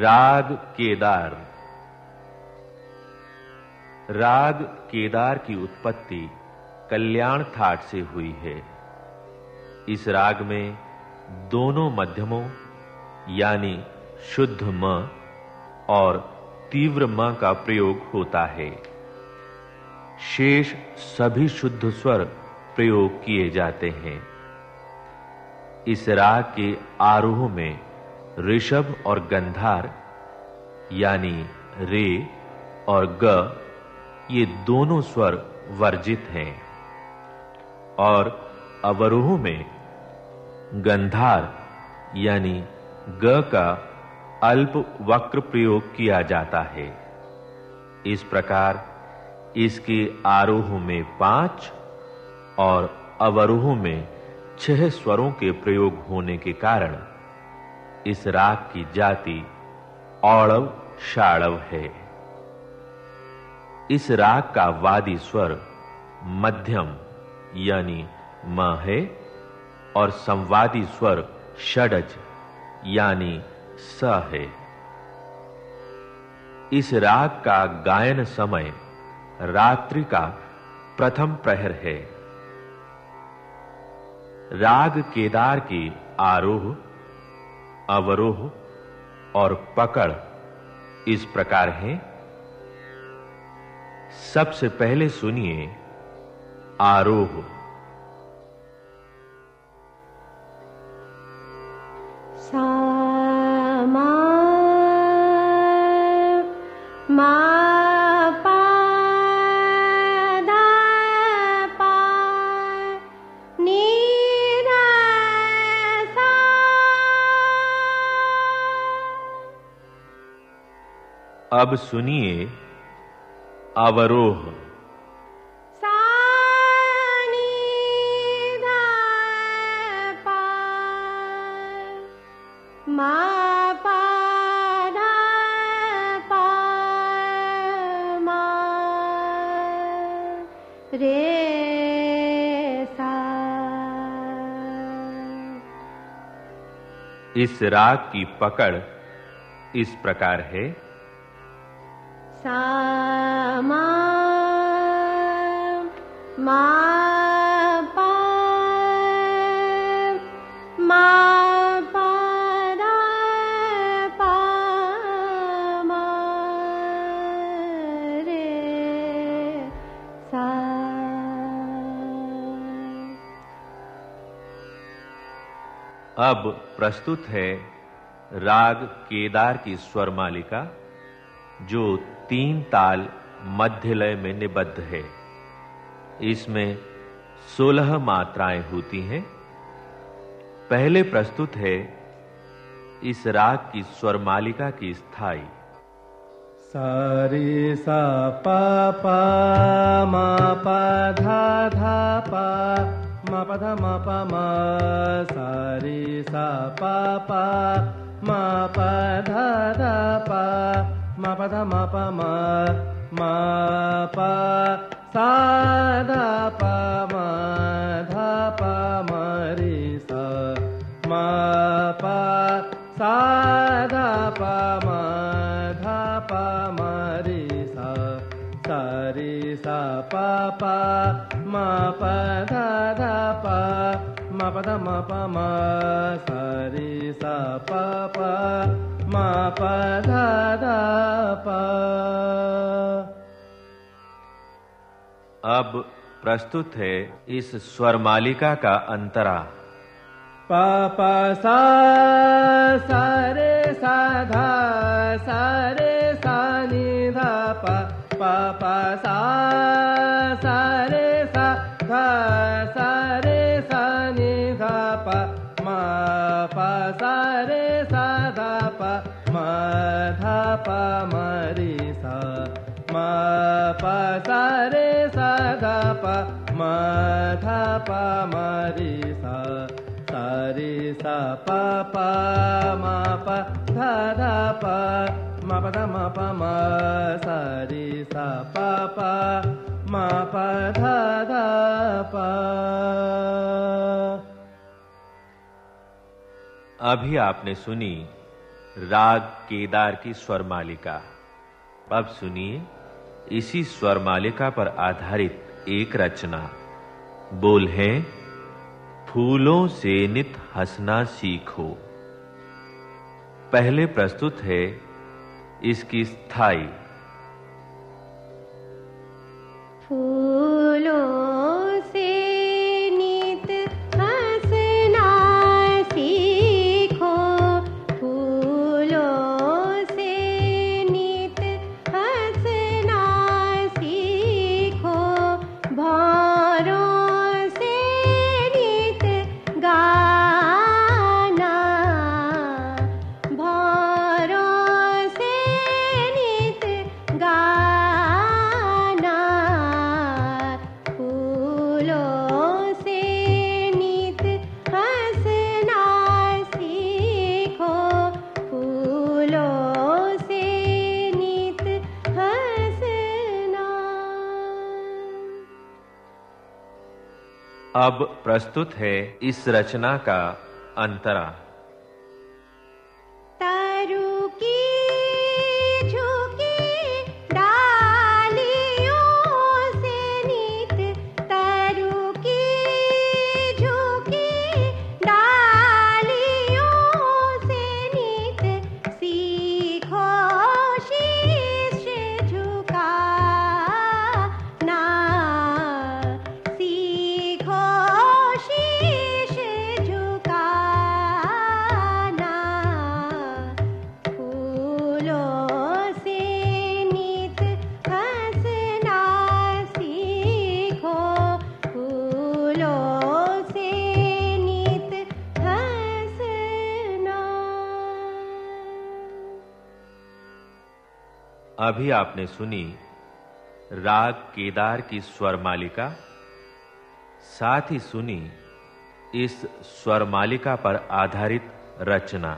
राग केदार। राग केदार की उत्पत्ति कल्याण थाट से हुई है। इस राग में दोनों मध्यमों, यानी शुद्ध म और तीव्र म का प्रयोग होता है। शेष सभी शुद्ध स्वर प्रयोग किए जाते हैं। इस राग के आरोह में ऋषभ और गंधार, यानी रे और ग, ये दोनों स्वर वर्जित हैं। और अवरोह में गंधार, यानी ग का अल्प वक्र प्रयोग किया जाता है। इस प्रकार इसके आरोह में पाँच और अवरोह में छह स्वरों के प्रयोग होने के कारण इस राग की जाति औड़व शाड़व है। इस राग का वादी स्वर मध्यम, यानी म है, और संवादी स्वर षडज, यानी स है। इस राग का गायन समय रात्रि का प्रथम प्रहर है। राग केदार की आरोह अवरोह और पकड़ इस प्रकार है। सबसे पहले सुनिए आरोह। सा अब सुनिए अवरोह। इस राग की पकड़ इस प्रकार है। मा पा रे सा अब प्रस्तुत है राग केदार की स्वर मालिका जो तीन ताल मध्य लय में निबद्ध है। इसमें 16 मात्राएँ होती हैं। पहले प्रस्तुत है इस राग की स्वर मालिका की स्थायी। सा रे सा, पा पा, मा, पा, धा धा, पा, मा, पा, धा, मा, पा, मा सा रे सा, पा पा, मा, पा, धा धा, पा मा पा धा मा पा मा मा पा सा धा पा मा धा पा मा रे सा मा पा सा धा पा मा धा पा मा रे सा सा रे सा पा मा पा धा मा पा मा सा रे सा पा पा मा पा धा धा अब प्रस्तुत है इस स्वर मालिका का अंतरा। पा पा सा सा रे सा धा सा रे सा नि धा पा पा सा सा पा सा रे सा पा मा पा सा रे सा पा पा मा पा धा पा मा धा पा। अभी आपने सुनी राग केदार की स्वर मालिका। अब सुनिए इसी स्वर मालिका पर आधारित एक रचना। बोल है, फूलों से नित हंसना सीखो। पहले प्रस्तुत है इसकी स्थायी। अब प्रस्तुत है इस रचना का अंतरा। अभी आपने सुनी राग केदार की स्वर मालिका, साथ ही सुनी इस स्वर मालिका पर आधारित रचना।